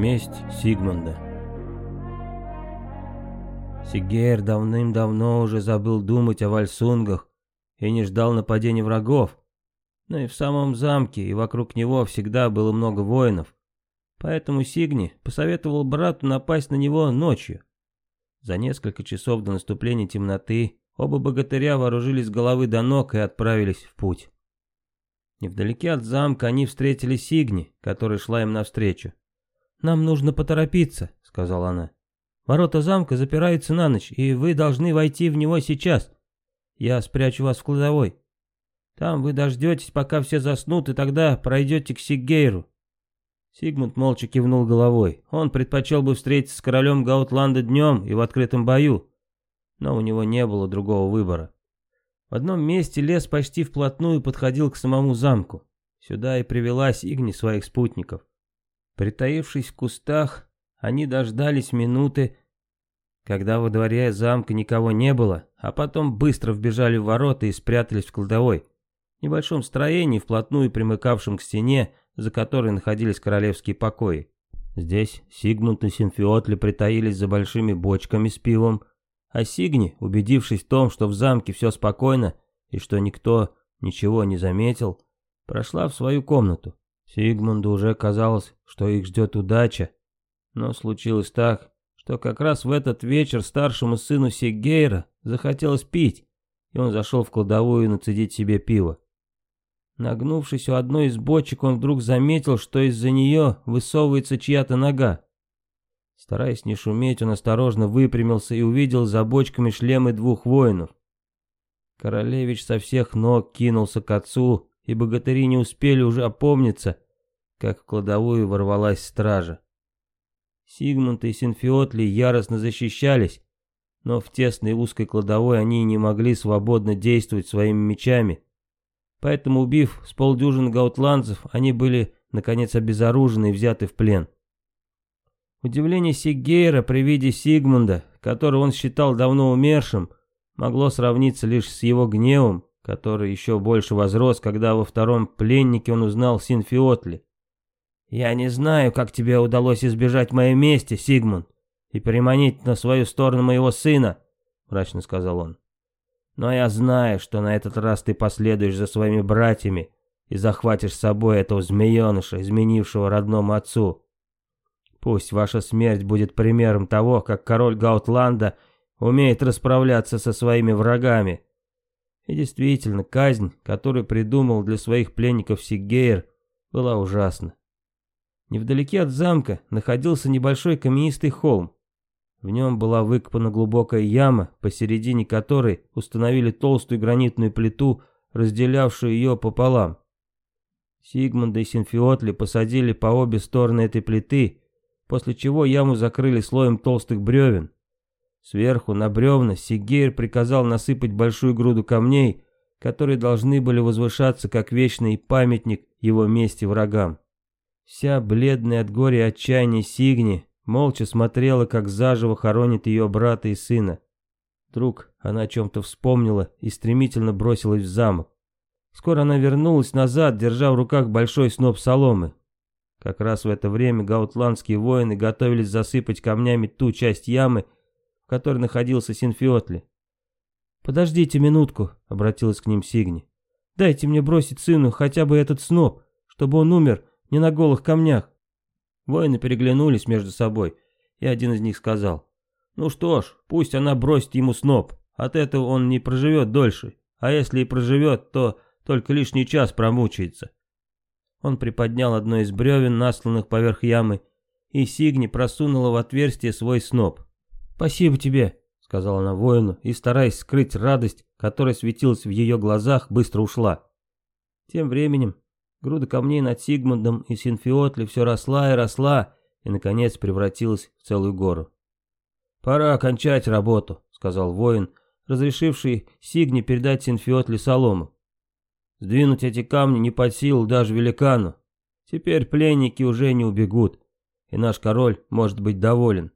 Месть Сигмунда Сигейр давным-давно уже забыл думать о вальсунгах и не ждал нападения врагов. Но и в самом замке, и вокруг него всегда было много воинов. Поэтому Сигни посоветовал брату напасть на него ночью. За несколько часов до наступления темноты оба богатыря вооружились с головы до ног и отправились в путь. Невдалеке от замка они встретили Сигни, которая шла им навстречу. «Нам нужно поторопиться», — сказала она. «Ворота замка запираются на ночь, и вы должны войти в него сейчас. Я спрячу вас в кладовой. Там вы дождетесь, пока все заснут, и тогда пройдете к Сигейру». Сигмунд молча кивнул головой. Он предпочел бы встретиться с королем Гаутланда днем и в открытом бою, но у него не было другого выбора. В одном месте лес почти вплотную подходил к самому замку. Сюда и привела Сигни своих спутников. Притаившись в кустах, они дождались минуты, когда во дворе замка никого не было, а потом быстро вбежали в ворота и спрятались в кладовой, небольшом строении, вплотную примыкавшем к стене, за которой находились королевские покои. Здесь Сигмунд и Синфиотли притаились за большими бочками с пивом, а Сигни, убедившись в том, что в замке все спокойно и что никто ничего не заметил, прошла в свою комнату. Сигмунду уже казалось, что их ждет удача, но случилось так, что как раз в этот вечер старшему сыну Сигейра захотелось пить, и он зашел в кладовую нацедить себе пиво. Нагнувшись у одной из бочек, он вдруг заметил, что из-за нее высовывается чья-то нога. Стараясь не шуметь, он осторожно выпрямился и увидел за бочками шлемы двух воинов. Королевич со всех ног кинулся к отцу, и богатыри не успели уже опомниться, как в кладовую ворвалась стража. Сигмунд и Синфиотли яростно защищались, но в тесной узкой кладовой они не могли свободно действовать своими мечами. Поэтому, убив с полдюжины гаутландцев, они были, наконец, обезоружены и взяты в плен. Удивление Сигейра при виде Сигмунда, которого он считал давно умершим, могло сравниться лишь с его гневом, который еще больше возрос, когда во втором пленнике он узнал Синфиотли. «Я не знаю, как тебе удалось избежать моей мести, Сигмунд, и приманить на свою сторону моего сына», — мрачно сказал он. «Но я знаю, что на этот раз ты последуешь за своими братьями и захватишь с собой этого змееныша, изменившего родному отцу. Пусть ваша смерть будет примером того, как король Гаутланда умеет расправляться со своими врагами. И действительно, казнь, которую придумал для своих пленников Сигейр, была ужасна. Невдалеке от замка находился небольшой каменистый холм. В нем была выкопана глубокая яма, посередине которой установили толстую гранитную плиту, разделявшую ее пополам. Сигмунда и Синфиотли посадили по обе стороны этой плиты после чего яму закрыли слоем толстых бревен. Сверху на бревна Сигейр приказал насыпать большую груду камней, которые должны были возвышаться как вечный памятник его мести врагам. Вся бледная от горя и отчаяния Сигни молча смотрела, как заживо хоронит ее брата и сына. Вдруг она о чем-то вспомнила и стремительно бросилась в замок. Скоро она вернулась назад, держа в руках большой сноп соломы. Как раз в это время гаутландские воины готовились засыпать камнями ту часть ямы, которой находился Синфиотли. «Подождите минутку», — обратилась к ним Сигни. «Дайте мне бросить сыну хотя бы этот сноп, чтобы он умер не на голых камнях». Воины переглянулись между собой, и один из них сказал. «Ну что ж, пусть она бросит ему сноп, от этого он не проживет дольше, а если и проживет, то только лишний час промучается». Он приподнял одно из бревен, насланных поверх ямы, и Сигни просунула в отверстие свой сноп. «Спасибо тебе», — сказала она воину, и, стараясь скрыть радость, которая светилась в ее глазах, быстро ушла. Тем временем груда камней над Сигмундом и Синфиотли все росла и росла, и, наконец, превратилась в целую гору. «Пора окончать работу», — сказал воин, разрешивший Сигне передать Синфиотли солому. Сдвинуть эти камни не под силу даже великану. Теперь пленники уже не убегут, и наш король может быть доволен.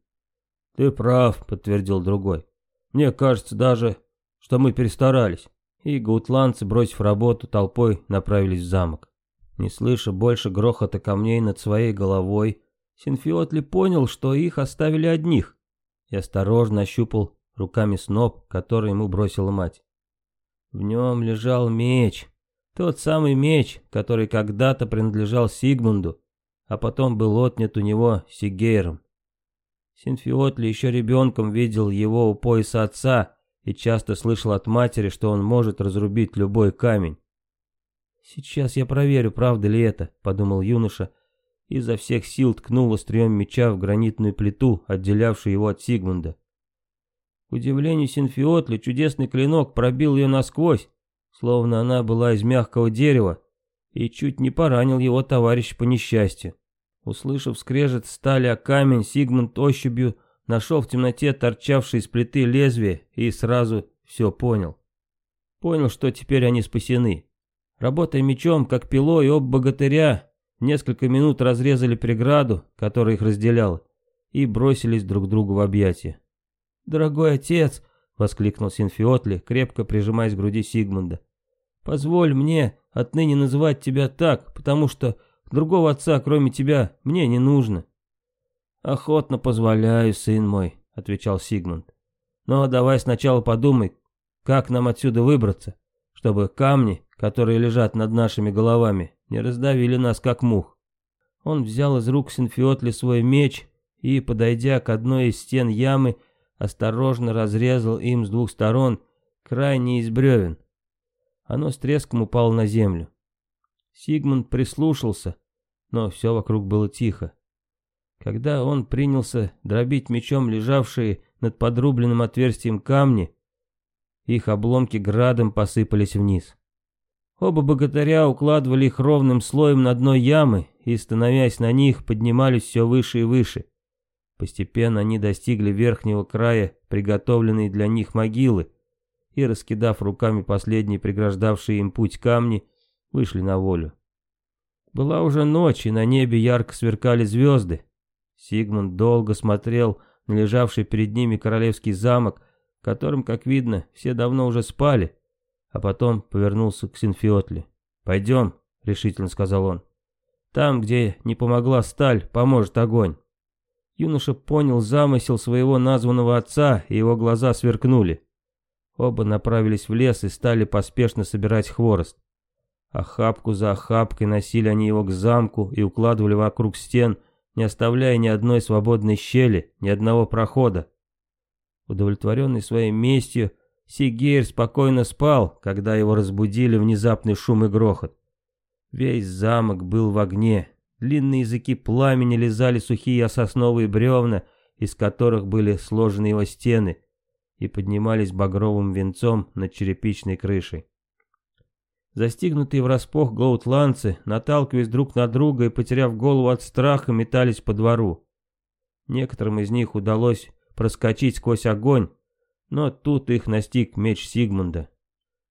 Ты прав, подтвердил другой. Мне кажется даже, что мы перестарались. И гаутландцы, бросив работу, толпой направились в замок. Не слыша больше грохота камней над своей головой, Синфиотли понял, что их оставили одних, и осторожно ощупал руками сноп, который ему бросила мать. В нем лежал меч, тот самый меч, который когда-то принадлежал Сигмунду, а потом был отнят у него Сигейром. Синфиотли еще ребенком видел его у пояса отца и часто слышал от матери, что он может разрубить любой камень. «Сейчас я проверю, правда ли это», — подумал юноша, и изо всех сил ткнул острием меча в гранитную плиту, отделявшую его от Сигмунда. К удивлению Синфиотли, чудесный клинок пробил ее насквозь, словно она была из мягкого дерева, и чуть не поранил его товарищ по несчастью. Услышав скрежет стали о камень, Сигмунд ощупью нашел в темноте торчавшие из плиты лезвие и сразу все понял. Понял, что теперь они спасены. Работая мечом, как пилой, об богатыря несколько минут разрезали преграду, которая их разделяла, и бросились друг другу в объятия. «Дорогой отец!» — воскликнул Синфиотли, крепко прижимаясь к груди Сигмунда. «Позволь мне отныне называть тебя так, потому что другого отца, кроме тебя, мне не нужно». «Охотно позволяю, сын мой», — отвечал Сигмунд. «Но давай сначала подумай, как нам отсюда выбраться, чтобы камни, которые лежат над нашими головами, не раздавили нас, как мух». Он взял из рук Синфиотли свой меч и, подойдя к одной из стен ямы, осторожно разрезал им с двух сторон крайне из бревен. Оно с треском упало на землю. Сигмунд прислушался, но все вокруг было тихо. Когда он принялся дробить мечом лежавшие над подрубленным отверстием камни, их обломки градом посыпались вниз. Оба богатыря укладывали их ровным слоем на дно ямы и, становясь на них, поднимались все выше и выше. Постепенно они достигли верхнего края приготовленной для них могилы и, раскидав руками последние преграждавшие им путь камни, вышли на волю. Была уже ночь, и на небе ярко сверкали звезды. Сигмунд долго смотрел на лежавший перед ними королевский замок, в котором, как видно, все давно уже спали, а потом повернулся к Синфиотле. «Пойдем», — решительно сказал он. «Там, где не помогла сталь, поможет огонь». Юноша понял замысел своего названного отца, и его глаза сверкнули. Оба направились в лес и стали поспешно собирать хворост. Охапку за охапкой носили они его к замку и укладывали вокруг стен, не оставляя ни одной свободной щели, ни одного прохода. Удовлетворенный своей местью, Сигейр спокойно спал, когда его разбудили внезапный шум и грохот. Весь замок был в огне, Длинные языки пламени лизали сухие сосновые бревна, из которых были сложены его стены, и поднимались багровым венцом над черепичной крышей. Застигнутые врасплох гоутландцы, наталкиваясь друг на друга и потеряв голову от страха, метались по двору. Некоторым из них удалось проскочить сквозь огонь, но тут их настиг меч Сигмунда.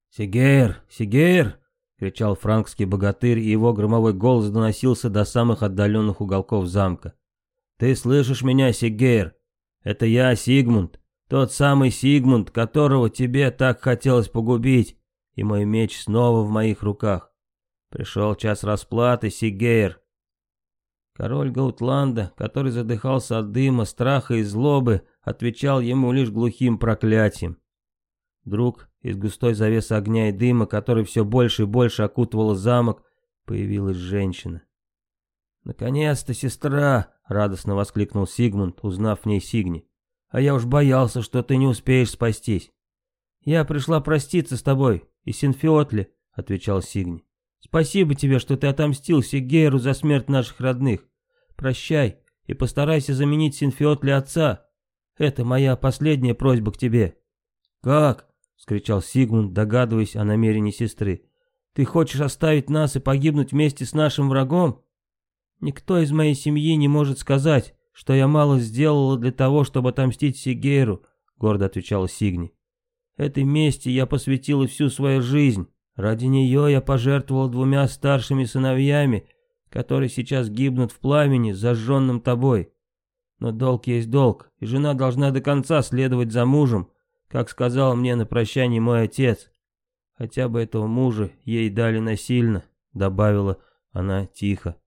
«Сигейр! Сигейр!» кричал франкский богатырь, и его громовой голос доносился до самых отдаленных уголков замка. «Ты слышишь меня, Сигейр? Это я, Сигмунд, тот самый Сигмунд, которого тебе так хотелось погубить, и мой меч снова в моих руках. Пришел час расплаты, Сигейр». Король Гаутланда, который задыхался от дыма, страха и злобы, отвечал ему лишь глухим проклятием. Вдруг из густой завесы огня и дыма, который все больше и больше окутывал замок, появилась женщина. «Наконец-то, сестра!» — радостно воскликнул Сигмунд, узнав в ней Сигни. «А я уж боялся, что ты не успеешь спастись». «Я пришла проститься с тобой, и Синфиотли», — отвечал Сигни. «Спасибо тебе, что ты отомстил Сигейру за смерть наших родных. Прощай и постарайся заменить Синфиотли отца. Это моя последняя просьба к тебе». «Как?» — скричал Сигмунд, догадываясь о намерении сестры. «Ты хочешь оставить нас и погибнуть вместе с нашим врагом?» «Никто из моей семьи не может сказать, что я мало сделала для того, чтобы отомстить Сигейру», — гордо отвечала Сигни. «Этой мести я посвятила всю свою жизнь. Ради нее я пожертвовала двумя старшими сыновьями, которые сейчас гибнут в пламени, зажженном тобой. Но долг есть долг, и жена должна до конца следовать за мужем, как сказал мне на прощание мой отец. Хотя бы этого мужа ей дали насильно, добавила она тихо.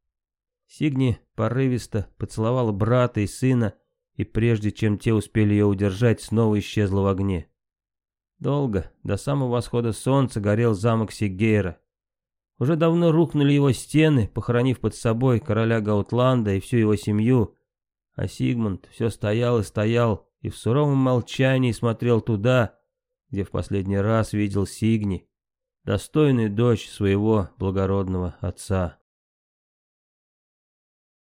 Сигни порывисто поцеловала брата и сына, и прежде чем те успели ее удержать, снова исчезла в огне. Долго, до самого восхода солнца, горел замок Сигейра. Уже давно рухнули его стены, похоронив под собой короля Гаутланда и всю его семью, а Сигмунд все стоял и стоял, и в суровом молчании смотрел туда, где в последний раз видел Сигни, достойную дочь своего благородного отца.